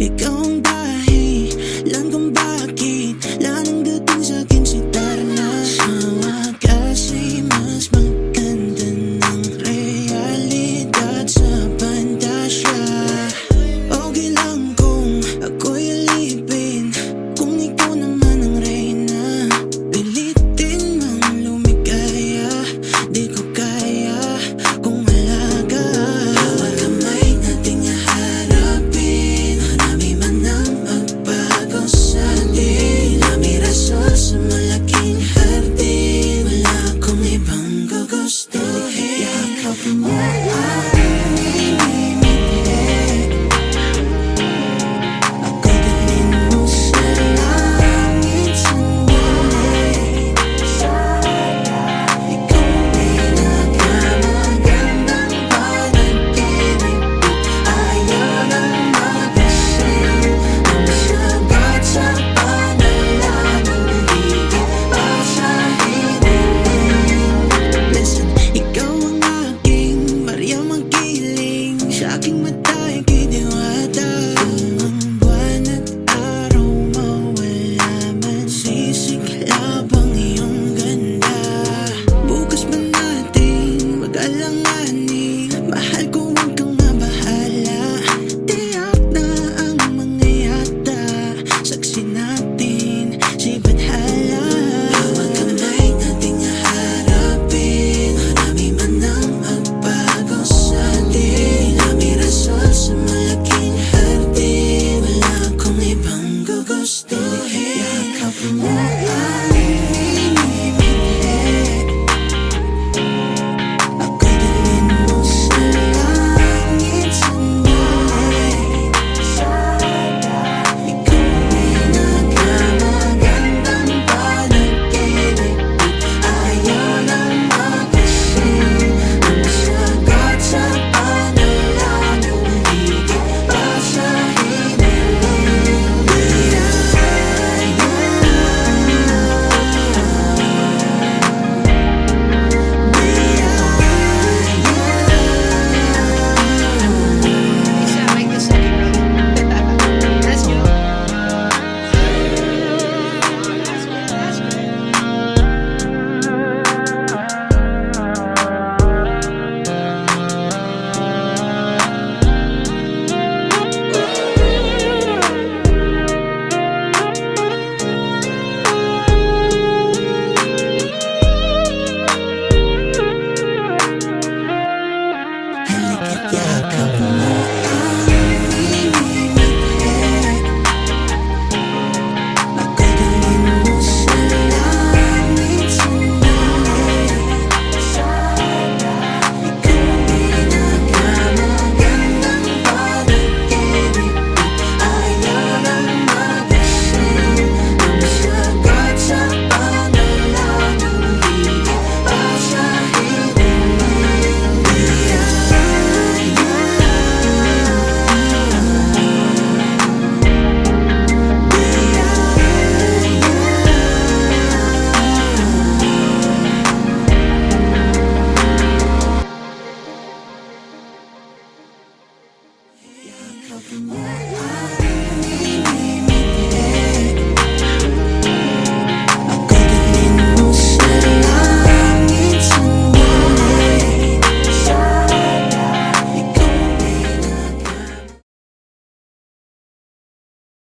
It goes Bye. me, yeah, come from me.